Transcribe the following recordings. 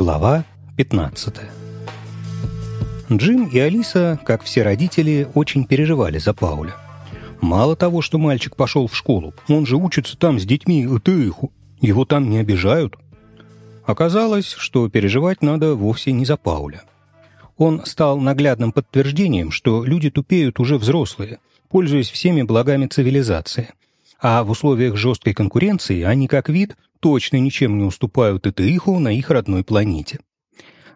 Глава 15 Джим и Алиса, как все родители, очень переживали за Пауля. Мало того, что мальчик пошел в школу, он же учится там с детьми Этыху. Его там не обижают. Оказалось, что переживать надо вовсе не за Пауля. Он стал наглядным подтверждением, что люди тупеют уже взрослые, пользуясь всеми благами цивилизации. А в условиях жесткой конкуренции они, как вид, точно ничем не уступают Итаиху на их родной планете.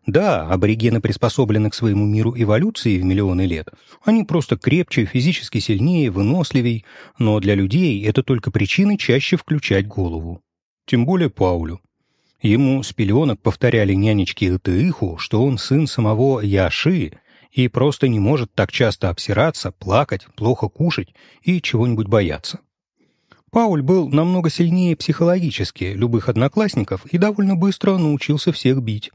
Да, аборигены приспособлены к своему миру эволюции в миллионы лет. Они просто крепче, физически сильнее, выносливей, но для людей это только причины чаще включать голову. Тем более Паулю. Ему с пеленок повторяли нянечки Итаиху, что он сын самого Яши и просто не может так часто обсираться, плакать, плохо кушать и чего-нибудь бояться. Пауль был намного сильнее психологически любых одноклассников и довольно быстро научился всех бить.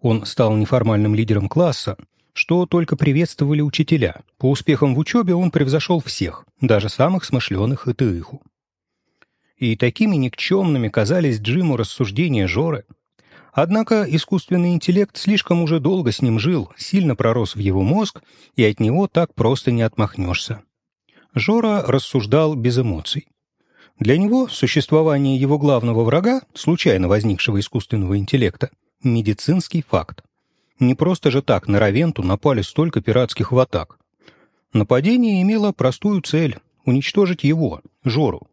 Он стал неформальным лидером класса, что только приветствовали учителя. По успехам в учебе он превзошел всех, даже самых смышленых и тыиху. И такими никчемными казались Джиму рассуждения Жоры. Однако искусственный интеллект слишком уже долго с ним жил, сильно пророс в его мозг, и от него так просто не отмахнешься. Жора рассуждал без эмоций. Для него существование его главного врага, случайно возникшего искусственного интеллекта, медицинский факт. Не просто же так на Равенту напали столько пиратских ватак. Нападение имело простую цель — уничтожить его, Жору.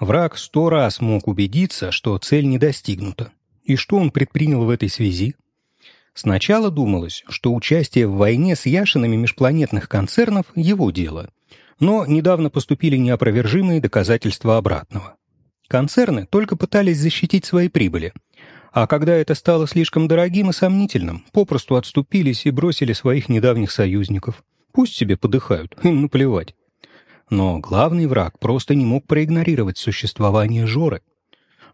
Враг сто раз мог убедиться, что цель не достигнута. И что он предпринял в этой связи? Сначала думалось, что участие в войне с яшинами межпланетных концернов — его дело, но недавно поступили неопровержимые доказательства обратного. Концерны только пытались защитить свои прибыли, а когда это стало слишком дорогим и сомнительным, попросту отступились и бросили своих недавних союзников. Пусть себе подыхают, им наплевать. Но главный враг просто не мог проигнорировать существование Жоры.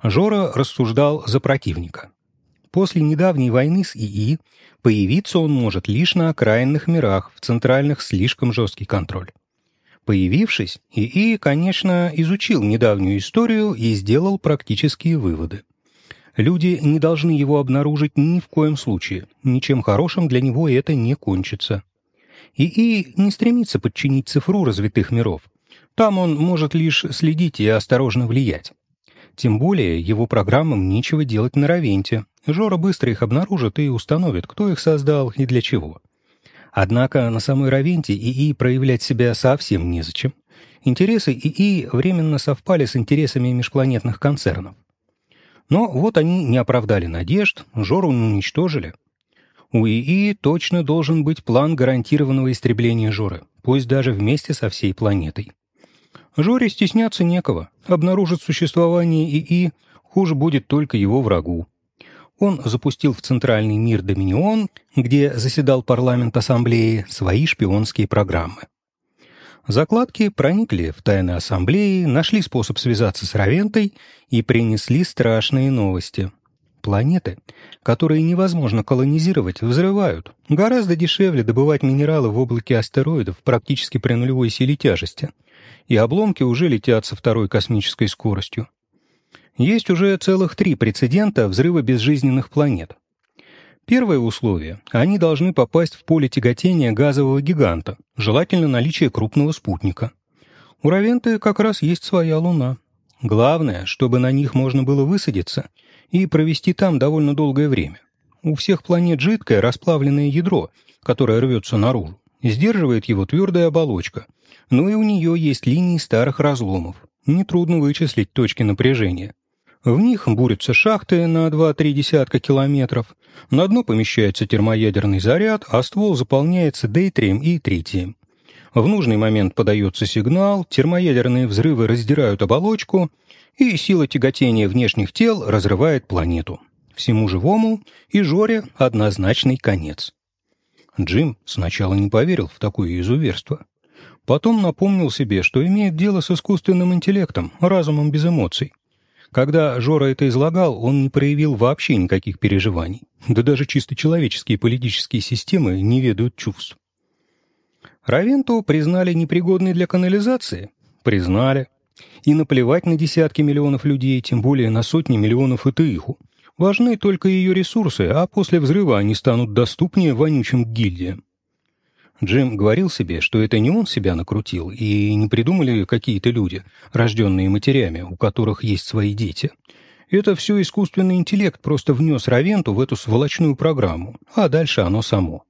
Жора рассуждал за противника. После недавней войны с ИИ появиться он может лишь на окраинных мирах, в центральных слишком жесткий контроль. Появившись, ИИ, конечно, изучил недавнюю историю и сделал практические выводы. Люди не должны его обнаружить ни в коем случае, ничем хорошим для него это не кончится. ИИ не стремится подчинить цифру развитых миров. Там он может лишь следить и осторожно влиять. Тем более его программам нечего делать на Равенте. Жора быстро их обнаружит и установит, кто их создал и для чего. Однако на самой Равенте ИИ проявлять себя совсем незачем. Интересы ИИ временно совпали с интересами межпланетных концернов. Но вот они не оправдали надежд, Жору уничтожили. У ИИ точно должен быть план гарантированного истребления Жоры, пусть даже вместе со всей планетой. Жоре стесняться некого, обнаружит существование ИИ, хуже будет только его врагу он запустил в центральный мир Доминион, где заседал парламент ассамблеи, свои шпионские программы. Закладки проникли в тайны ассамблеи, нашли способ связаться с Равентой и принесли страшные новости. Планеты, которые невозможно колонизировать, взрывают. Гораздо дешевле добывать минералы в облаке астероидов практически при нулевой силе тяжести. И обломки уже летят со второй космической скоростью. Есть уже целых три прецедента взрыва безжизненных планет. Первое условие – они должны попасть в поле тяготения газового гиганта, желательно наличие крупного спутника. У Равенты как раз есть своя Луна. Главное, чтобы на них можно было высадиться и провести там довольно долгое время. У всех планет жидкое расплавленное ядро, которое рвется наружу. Сдерживает его твердая оболочка. Но и у нее есть линии старых разломов. Нетрудно вычислить точки напряжения. В них бурятся шахты на 2-3 десятка километров, на дно помещается термоядерный заряд, а ствол заполняется дейтрием и тритием. В нужный момент подается сигнал, термоядерные взрывы раздирают оболочку, и сила тяготения внешних тел разрывает планету. Всему живому и Жоре однозначный конец. Джим сначала не поверил в такое изуверство. Потом напомнил себе, что имеет дело с искусственным интеллектом, разумом без эмоций. Когда Жора это излагал, он не проявил вообще никаких переживаний. Да даже чисто человеческие политические системы не ведают чувств. Равенту признали непригодной для канализации? Признали. И наплевать на десятки миллионов людей, тем более на сотни миллионов итыиху. Важны только ее ресурсы, а после взрыва они станут доступнее вонючим гильдиям. Джим говорил себе, что это не он себя накрутил, и не придумали какие-то люди, рожденные матерями, у которых есть свои дети. Это все искусственный интеллект просто внес Равенту в эту сволочную программу, а дальше оно само.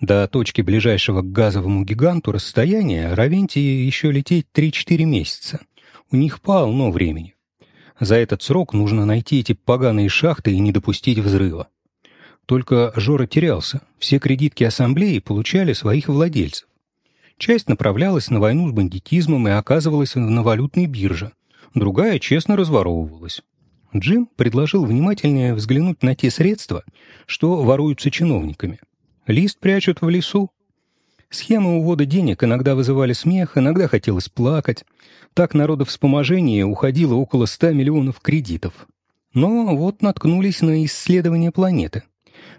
До точки ближайшего к газовому гиганту расстояния Равенте еще лететь 3-4 месяца. У них полно времени. За этот срок нужно найти эти поганые шахты и не допустить взрыва. Только Жора терялся. Все кредитки ассамблеи получали своих владельцев. Часть направлялась на войну с бандитизмом и оказывалась на валютной бирже. Другая честно разворовывалась. Джим предложил внимательнее взглянуть на те средства, что воруются чиновниками. Лист прячут в лесу. Схемы увода денег иногда вызывали смех, иногда хотелось плакать. Так народовспоможение уходило около 100 миллионов кредитов. Но вот наткнулись на исследование планеты —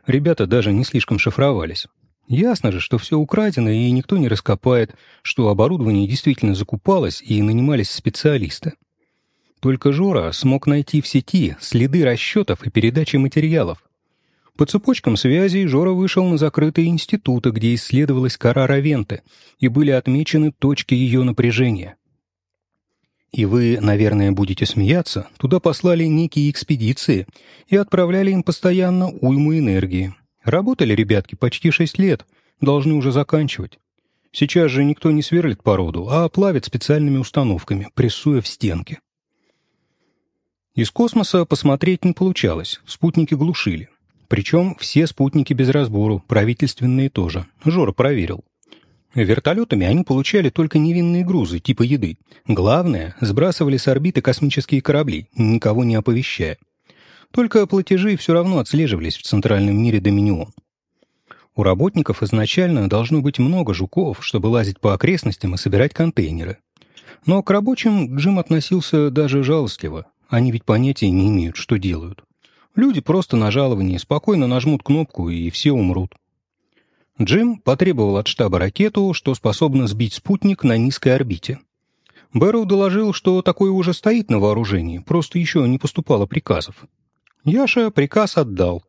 Ребята даже не слишком шифровались. Ясно же, что все украдено, и никто не раскопает, что оборудование действительно закупалось и нанимались специалисты. Только Жора смог найти в сети следы расчетов и передачи материалов. По цепочкам связей Жора вышел на закрытые институты, где исследовалась кора Равенты, и были отмечены точки ее напряжения. И вы, наверное, будете смеяться, туда послали некие экспедиции и отправляли им постоянно уйму энергии. Работали ребятки почти шесть лет, должны уже заканчивать. Сейчас же никто не сверлит породу, а плавит специальными установками, прессуя в стенки. Из космоса посмотреть не получалось, спутники глушили. Причем все спутники без разбору, правительственные тоже. Жора проверил. Вертолетами они получали только невинные грузы, типа еды. Главное, сбрасывали с орбиты космические корабли, никого не оповещая. Только платежи все равно отслеживались в центральном мире Доминион. У работников изначально должно быть много жуков, чтобы лазить по окрестностям и собирать контейнеры. Но к рабочим Джим относился даже жалостливо. Они ведь понятия не имеют, что делают. Люди просто на жаловании спокойно нажмут кнопку, и все умрут. Джим потребовал от штаба ракету, что способна сбить спутник на низкой орбите. Бэрроу доложил, что такое уже стоит на вооружении, просто еще не поступало приказов. Яша приказ отдал.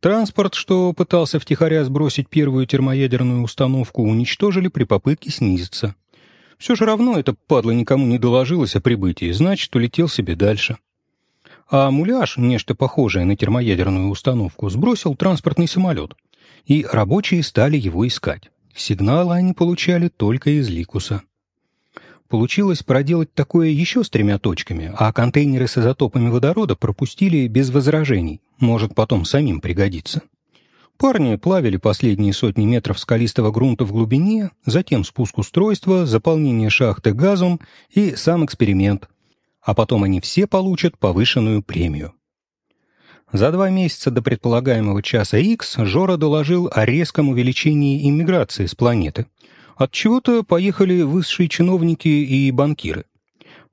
Транспорт, что пытался втихаря сбросить первую термоядерную установку, уничтожили при попытке снизиться. Все же равно эта падла никому не доложилась о прибытии, значит, улетел себе дальше. А муляж, нечто похожее на термоядерную установку, сбросил транспортный самолет — и рабочие стали его искать. Сигналы они получали только из Ликуса. Получилось проделать такое еще с тремя точками, а контейнеры с изотопами водорода пропустили без возражений, может потом самим пригодиться. Парни плавили последние сотни метров скалистого грунта в глубине, затем спуск устройства, заполнение шахты газом и сам эксперимент. А потом они все получат повышенную премию. За два месяца до предполагаемого часа X Жора доложил о резком увеличении иммиграции с планеты. От чего-то поехали высшие чиновники и банкиры.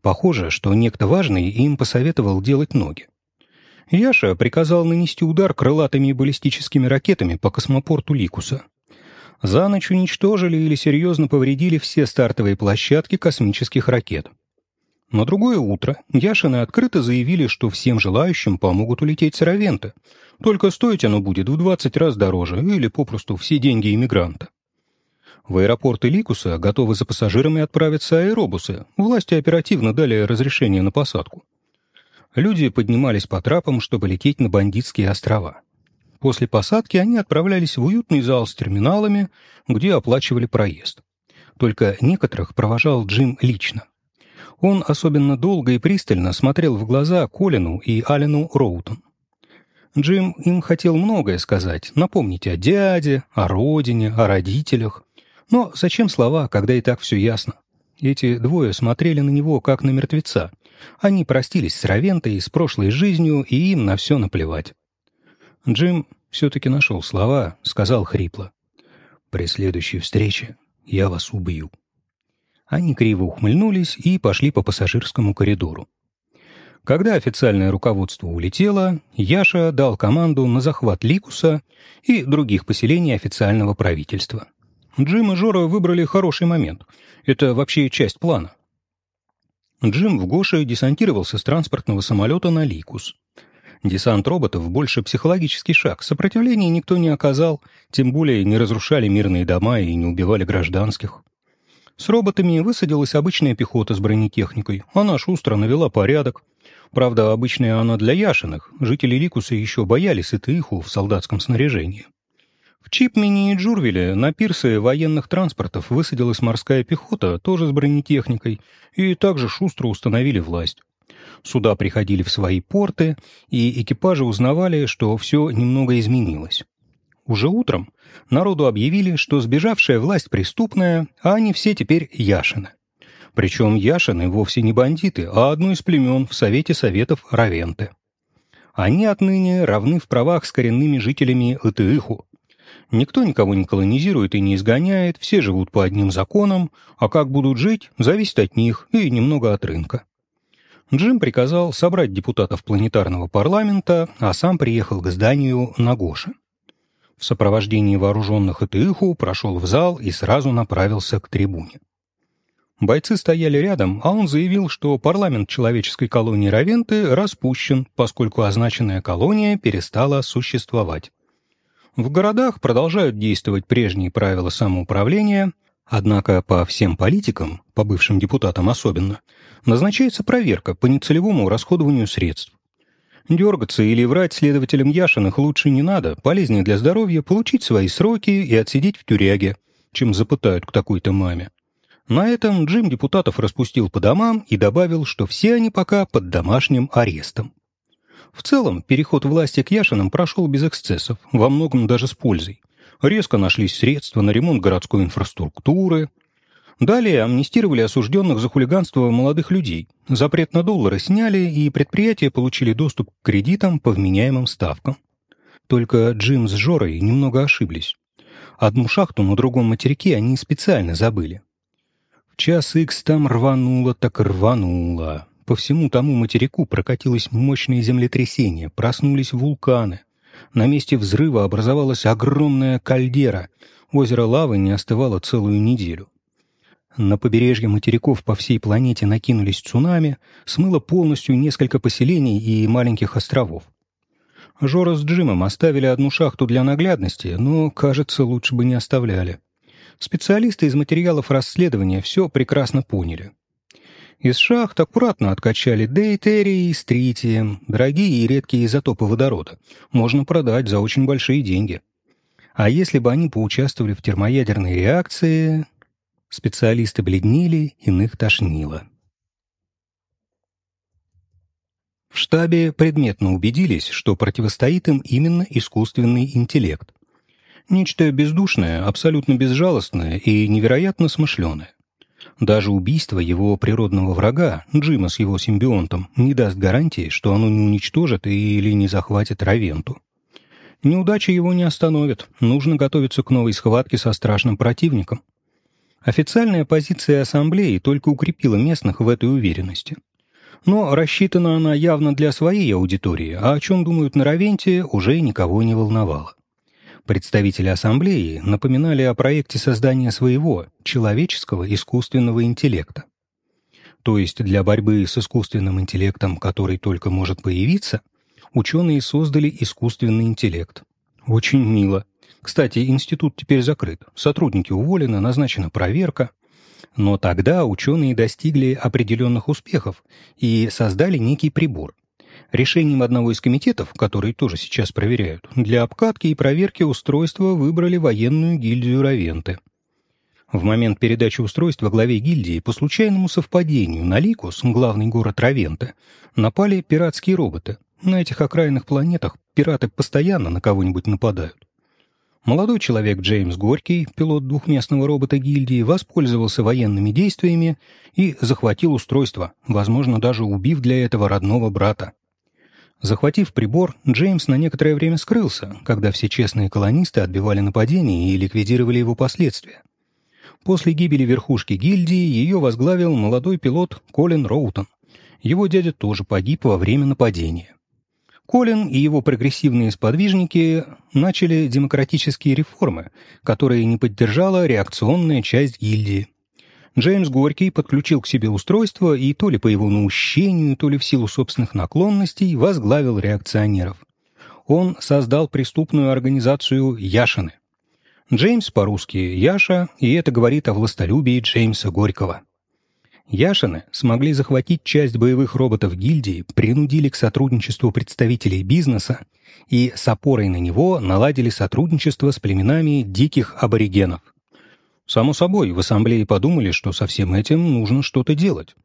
Похоже, что некто важный им посоветовал делать ноги. Яша приказал нанести удар крылатыми баллистическими ракетами по космопорту Ликуса. За ночь уничтожили или серьезно повредили все стартовые площадки космических ракет. На другое утро Яшины открыто заявили, что всем желающим помогут улететь с Равента, только стоить оно будет в 20 раз дороже или попросту все деньги иммигранта. В аэропорты Ликуса готовы за пассажирами отправиться аэробусы, власти оперативно дали разрешение на посадку. Люди поднимались по трапам, чтобы лететь на бандитские острова. После посадки они отправлялись в уютный зал с терминалами, где оплачивали проезд. Только некоторых провожал Джим лично. Он особенно долго и пристально смотрел в глаза Колину и Алену Роутон. Джим им хотел многое сказать, напомнить о дяде, о родине, о родителях. Но зачем слова, когда и так все ясно? Эти двое смотрели на него, как на мертвеца. Они простились с Равентой, с прошлой жизнью, и им на все наплевать. Джим все-таки нашел слова, сказал хрипло. «При следующей встрече я вас убью». Они криво ухмыльнулись и пошли по пассажирскому коридору. Когда официальное руководство улетело, Яша дал команду на захват Ликуса и других поселений официального правительства. Джим и Жора выбрали хороший момент. Это вообще часть плана. Джим в Гоше десантировался с транспортного самолета на Ликус. Десант роботов больше психологический шаг. Сопротивления никто не оказал, тем более не разрушали мирные дома и не убивали гражданских. С роботами высадилась обычная пехота с бронетехникой. Она шустро навела порядок. Правда, обычная она для Яшиных. Жители Ликуса еще боялись Итыиху в солдатском снаряжении. В Чипмене и Джурвеле на пирсы военных транспортов высадилась морская пехота, тоже с бронетехникой, и также шустро установили власть. Суда приходили в свои порты, и экипажи узнавали, что все немного изменилось. Уже утром народу объявили, что сбежавшая власть преступная, а они все теперь Яшины. Причем Яшины вовсе не бандиты, а одно из племен в Совете Советов Равенты. Они отныне равны в правах с коренными жителями Итыиху. Никто никого не колонизирует и не изгоняет, все живут по одним законам, а как будут жить, зависит от них и немного от рынка. Джим приказал собрать депутатов планетарного парламента, а сам приехал к зданию Нагоши. В сопровождении вооруженных Итыху прошел в зал и сразу направился к трибуне. Бойцы стояли рядом, а он заявил, что парламент человеческой колонии Равенты распущен, поскольку означенная колония перестала существовать. В городах продолжают действовать прежние правила самоуправления, однако по всем политикам, по бывшим депутатам особенно, назначается проверка по нецелевому расходованию средств. Дергаться или врать следователям Яшиных лучше не надо, полезнее для здоровья получить свои сроки и отсидеть в тюряге, чем запытают к такой-то маме. На этом Джим депутатов распустил по домам и добавил, что все они пока под домашним арестом. В целом, переход власти к Яшинам прошел без эксцессов, во многом даже с пользой. Резко нашлись средства на ремонт городской инфраструктуры, Далее амнистировали осужденных за хулиганство молодых людей. Запрет на доллары сняли, и предприятия получили доступ к кредитам по вменяемым ставкам. Только Джим с Жорой немного ошиблись. Одну шахту на другом материке они специально забыли. В час икс там рвануло так рвануло. По всему тому материку прокатилось мощное землетрясение, проснулись вулканы. На месте взрыва образовалась огромная кальдера. Озеро лавы не остывало целую неделю. На побережье материков по всей планете накинулись цунами, смыло полностью несколько поселений и маленьких островов. Жора с Джимом оставили одну шахту для наглядности, но, кажется, лучше бы не оставляли. Специалисты из материалов расследования все прекрасно поняли. Из шахт аккуратно откачали дейтерий стритием, дорогие и редкие изотопы водорода. Можно продать за очень большие деньги. А если бы они поучаствовали в термоядерной реакции, Специалисты бледнели, иных тошнило. В штабе предметно убедились, что противостоит им именно искусственный интеллект. Нечто бездушное, абсолютно безжалостное и невероятно смышленое. Даже убийство его природного врага, Джима с его симбионтом, не даст гарантии, что оно не уничтожит или не захватит Равенту. Неудача его не остановит, нужно готовиться к новой схватке со страшным противником. Официальная позиция Ассамблеи только укрепила местных в этой уверенности. Но рассчитана она явно для своей аудитории, а о чем думают на Равенте, уже никого не волновало. Представители Ассамблеи напоминали о проекте создания своего, человеческого искусственного интеллекта. То есть для борьбы с искусственным интеллектом, который только может появиться, ученые создали искусственный интеллект. Очень мило. Кстати, институт теперь закрыт, сотрудники уволены, назначена проверка. Но тогда ученые достигли определенных успехов и создали некий прибор. Решением одного из комитетов, который тоже сейчас проверяют, для обкатки и проверки устройства выбрали военную гильдию Равенты. В момент передачи устройства главе гильдии по случайному совпадению на Ликус, главный город Равенты, напали пиратские роботы. На этих окраинных планетах пираты постоянно на кого-нибудь нападают. Молодой человек Джеймс Горький, пилот двухместного робота гильдии, воспользовался военными действиями и захватил устройство, возможно, даже убив для этого родного брата. Захватив прибор, Джеймс на некоторое время скрылся, когда все честные колонисты отбивали нападение и ликвидировали его последствия. После гибели верхушки гильдии ее возглавил молодой пилот Колин Роутон. Его дядя тоже погиб во время нападения. Колин и его прогрессивные сподвижники начали демократические реформы, которые не поддержала реакционная часть гильдии. Джеймс Горький подключил к себе устройство и то ли по его наущению, то ли в силу собственных наклонностей возглавил реакционеров. Он создал преступную организацию «Яшины». Джеймс по-русски «Яша», и это говорит о властолюбии Джеймса Горького. Яшины смогли захватить часть боевых роботов гильдии, принудили к сотрудничеству представителей бизнеса и с опорой на него наладили сотрудничество с племенами диких аборигенов. Само собой, в ассамблее подумали, что со всем этим нужно что-то делать.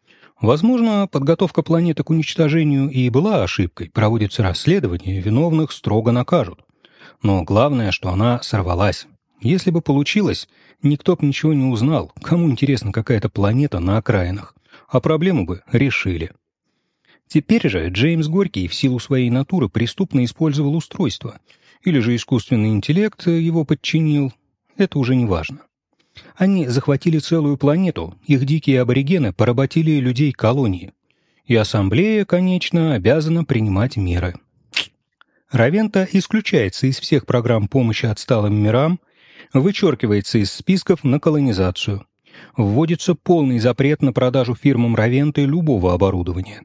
Возможно, подготовка планеты к уничтожению и была ошибкой, проводится расследование, виновных строго накажут. Но главное, что она сорвалась. Если бы получилось, никто бы ничего не узнал, кому интересна какая-то планета на окраинах, а проблему бы решили. Теперь же Джеймс Горький в силу своей натуры преступно использовал устройство, или же искусственный интеллект его подчинил, это уже не важно. Они захватили целую планету, их дикие аборигены поработили людей колонии. И ассамблея, конечно, обязана принимать меры. Равента исключается из всех программ помощи отсталым мирам, вычеркивается из списков на колонизацию. Вводится полный запрет на продажу фирмам Равенты любого оборудования.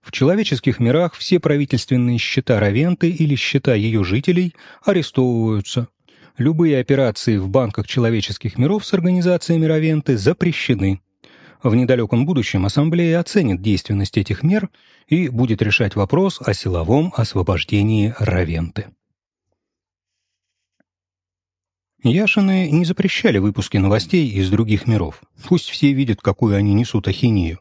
В человеческих мирах все правительственные счета Равенты или счета ее жителей арестовываются, Любые операции в банках человеческих миров с организациями Равенты запрещены. В недалеком будущем Ассамблея оценит действенность этих мер и будет решать вопрос о силовом освобождении Равенты. Яшины не запрещали выпуски новостей из других миров. Пусть все видят, какую они несут ахинею.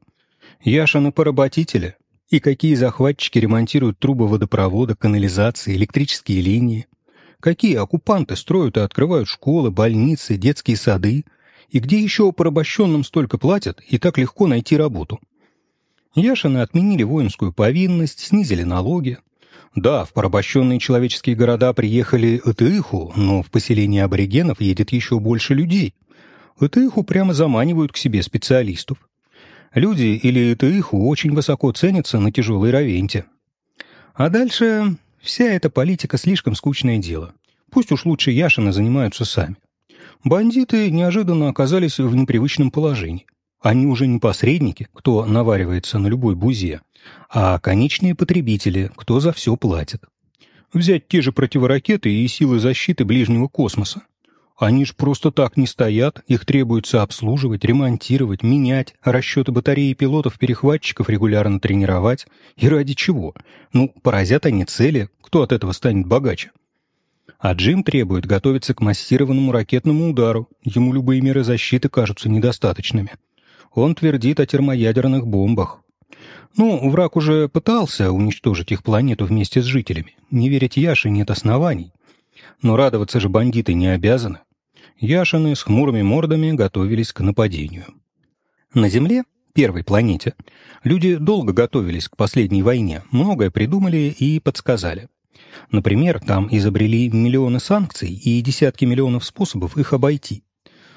Яшины поработители. И какие захватчики ремонтируют трубы водопровода, канализации, электрические линии. Какие оккупанты строят и открывают школы, больницы, детские сады? И где еще порабощенным столько платят и так легко найти работу? Яшины отменили воинскую повинность, снизили налоги. Да, в порабощенные человеческие города приехали Этыху, но в поселение аборигенов едет еще больше людей. Этыху прямо заманивают к себе специалистов. Люди или Этыху очень высоко ценятся на тяжелой равенте. А дальше Вся эта политика слишком скучное дело. Пусть уж лучше Яшины занимаются сами. Бандиты неожиданно оказались в непривычном положении. Они уже не посредники, кто наваривается на любой бузе, а конечные потребители, кто за все платит. Взять те же противоракеты и силы защиты ближнего космоса. Они ж просто так не стоят, их требуется обслуживать, ремонтировать, менять, расчеты батареи пилотов-перехватчиков регулярно тренировать. И ради чего? Ну, поразят они цели, кто от этого станет богаче? А Джим требует готовиться к массированному ракетному удару, ему любые меры защиты кажутся недостаточными. Он твердит о термоядерных бомбах. Ну, враг уже пытался уничтожить их планету вместе с жителями. Не верить Яше нет оснований. Но радоваться же бандиты не обязаны. Яшины с хмурыми мордами готовились к нападению. На Земле, первой планете, люди долго готовились к последней войне, многое придумали и подсказали. Например, там изобрели миллионы санкций и десятки миллионов способов их обойти.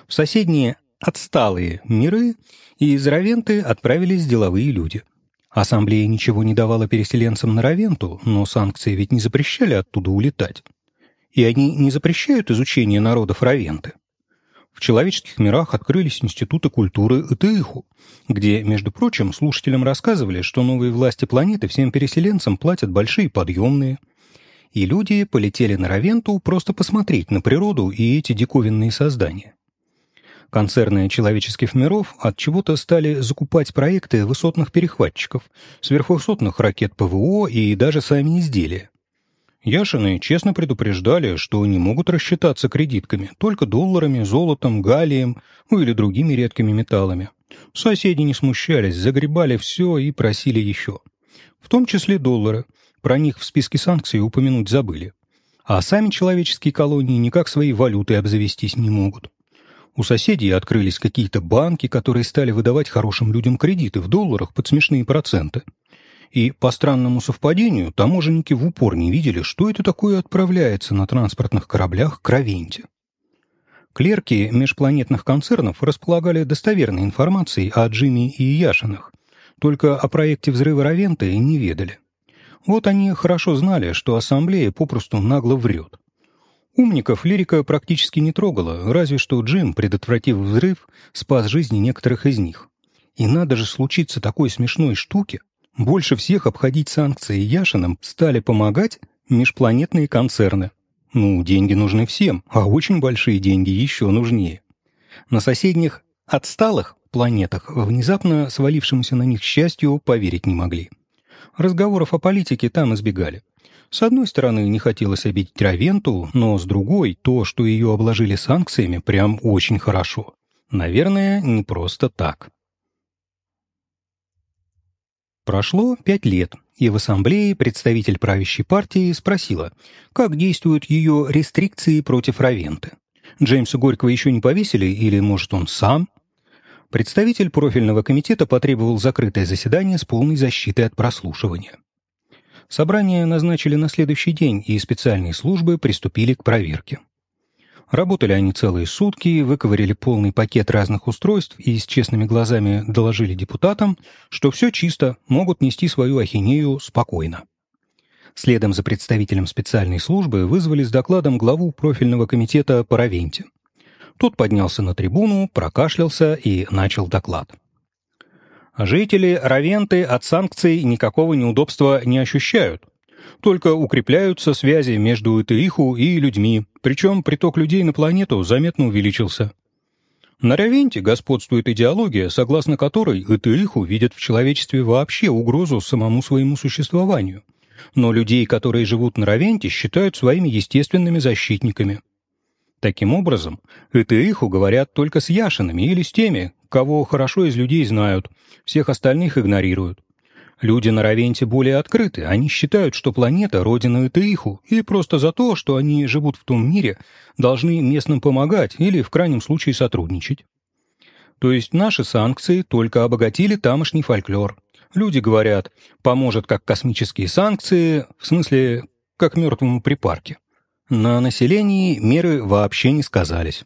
В соседние отсталые миры из Равенты отправились деловые люди. Ассамблея ничего не давала переселенцам на Равенту, но санкции ведь не запрещали оттуда улетать и они не запрещают изучение народов Равенты. В человеческих мирах открылись институты культуры Этыху, где, между прочим, слушателям рассказывали, что новые власти планеты всем переселенцам платят большие подъемные. И люди полетели на Равенту просто посмотреть на природу и эти диковинные создания. Концерны человеческих миров от чего-то стали закупать проекты высотных перехватчиков, сверхвысотных ракет ПВО и даже сами изделия. Яшины честно предупреждали, что не могут рассчитаться кредитками, только долларами, золотом, галлием, ну или другими редкими металлами. Соседи не смущались, загребали все и просили еще. В том числе доллары. Про них в списке санкций упомянуть забыли. А сами человеческие колонии никак своей валютой обзавестись не могут. У соседей открылись какие-то банки, которые стали выдавать хорошим людям кредиты в долларах под смешные проценты. И по странному совпадению таможенники в упор не видели, что это такое отправляется на транспортных кораблях к Равенте. Клерки межпланетных концернов располагали достоверной информацией о Джимми и Яшинах, только о проекте взрыва Равенты не ведали. Вот они хорошо знали, что ассамблея попросту нагло врет. Умников лирика практически не трогала, разве что Джим, предотвратив взрыв, спас жизни некоторых из них. И надо же случиться такой смешной штуке. Больше всех обходить санкции Яшиным стали помогать межпланетные концерны. Ну, деньги нужны всем, а очень большие деньги еще нужнее. На соседних отсталых планетах внезапно свалившемуся на них счастью поверить не могли. Разговоров о политике там избегали. С одной стороны, не хотелось обидеть Равенту, но с другой, то, что ее обложили санкциями, прям очень хорошо. Наверное, не просто так. Прошло пять лет, и в ассамблее представитель правящей партии спросила, как действуют ее рестрикции против Равенты. Джеймса Горького еще не повесили, или, может, он сам? Представитель профильного комитета потребовал закрытое заседание с полной защитой от прослушивания. Собрание назначили на следующий день, и специальные службы приступили к проверке. Работали они целые сутки, выковырили полный пакет разных устройств и с честными глазами доложили депутатам, что все чисто, могут нести свою ахинею спокойно. Следом за представителем специальной службы вызвали с докладом главу профильного комитета по Равенте. Тот поднялся на трибуну, прокашлялся и начал доклад. Жители Равенты от санкций никакого неудобства не ощущают. Только укрепляются связи между Итаиху и людьми, причем приток людей на планету заметно увеличился. На Равенте господствует идеология, согласно которой Итаиху видят в человечестве вообще угрозу самому своему существованию. Но людей, которые живут на Равенте, считают своими естественными защитниками. Таким образом, Итаиху говорят только с Яшинами или с теми, кого хорошо из людей знают, всех остальных игнорируют. Люди на Равенте более открыты, они считают, что планета — родина Этеиху, и просто за то, что они живут в том мире, должны местным помогать или, в крайнем случае, сотрудничать. То есть наши санкции только обогатили тамошний фольклор. Люди говорят, поможет как космические санкции, в смысле, как мертвому припарке. На населении меры вообще не сказались.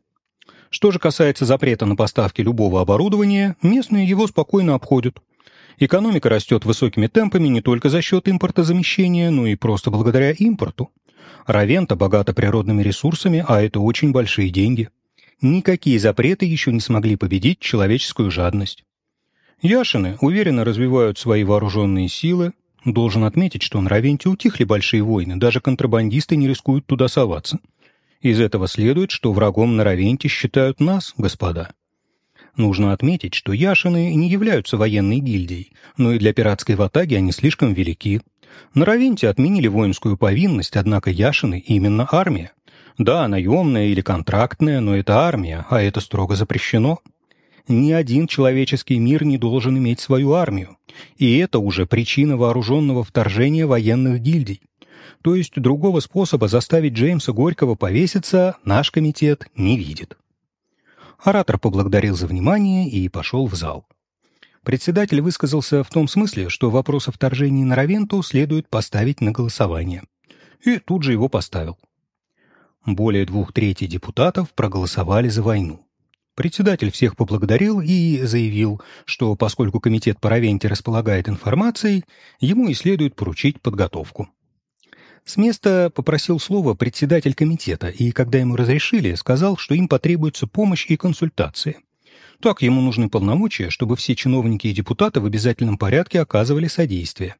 Что же касается запрета на поставки любого оборудования, местные его спокойно обходят. Экономика растет высокими темпами не только за счет импортозамещения, но и просто благодаря импорту. Равента богата природными ресурсами, а это очень большие деньги. Никакие запреты еще не смогли победить человеческую жадность. Яшины уверенно развивают свои вооруженные силы. Должен отметить, что на Равенте утихли большие войны, даже контрабандисты не рискуют туда соваться. Из этого следует, что врагом на Равенте считают нас, господа. Нужно отметить, что Яшины не являются военной гильдией, но и для пиратской ватаги они слишком велики. На Равенте отменили воинскую повинность, однако Яшины именно армия. Да, наемная или контрактная, но это армия, а это строго запрещено. Ни один человеческий мир не должен иметь свою армию, и это уже причина вооруженного вторжения военных гильдий. То есть другого способа заставить Джеймса Горького повеситься наш комитет не видит. Оратор поблагодарил за внимание и пошел в зал. Председатель высказался в том смысле, что вопрос о вторжении на Равенту следует поставить на голосование. И тут же его поставил. Более двух третей депутатов проголосовали за войну. Председатель всех поблагодарил и заявил, что поскольку комитет по Равенте располагает информацией, ему и следует поручить подготовку. С места попросил слова председатель комитета, и когда ему разрешили, сказал, что им потребуется помощь и консультации. Так ему нужны полномочия, чтобы все чиновники и депутаты в обязательном порядке оказывали содействие.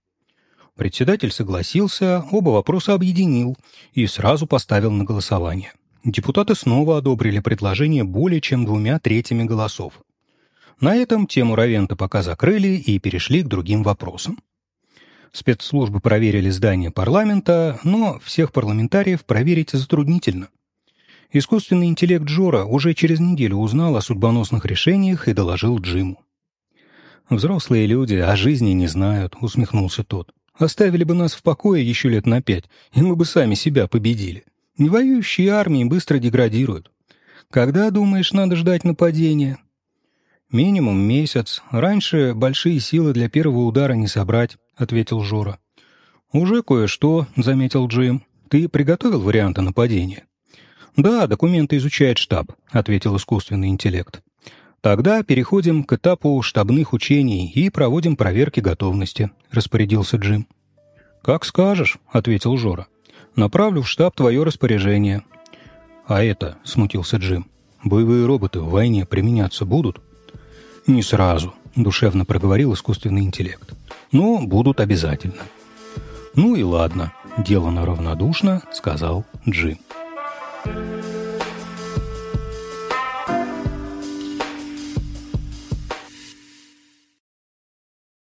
Председатель согласился, оба вопроса объединил и сразу поставил на голосование. Депутаты снова одобрили предложение более чем двумя третьими голосов. На этом тему Равента пока закрыли и перешли к другим вопросам. Спецслужбы проверили здание парламента, но всех парламентариев проверить затруднительно. Искусственный интеллект Джора уже через неделю узнал о судьбоносных решениях и доложил Джиму. «Взрослые люди о жизни не знают», — усмехнулся тот. «Оставили бы нас в покое еще лет на пять, и мы бы сами себя победили. Невоюющие армии быстро деградируют. Когда, думаешь, надо ждать нападения?» «Минимум месяц. Раньше большие силы для первого удара не собрать», — ответил Жора. «Уже кое-что», — заметил Джим. «Ты приготовил варианты нападения?» «Да, документы изучает штаб», — ответил искусственный интеллект. «Тогда переходим к этапу штабных учений и проводим проверки готовности», — распорядился Джим. «Как скажешь», — ответил Жора. «Направлю в штаб твое распоряжение. «А это», — смутился Джим, — «боевые роботы в войне применяться будут?» «Не сразу», — душевно проговорил искусственный интеллект. «Но будут обязательно». «Ну и ладно», — делано равнодушно, сказал Джим. Thank you.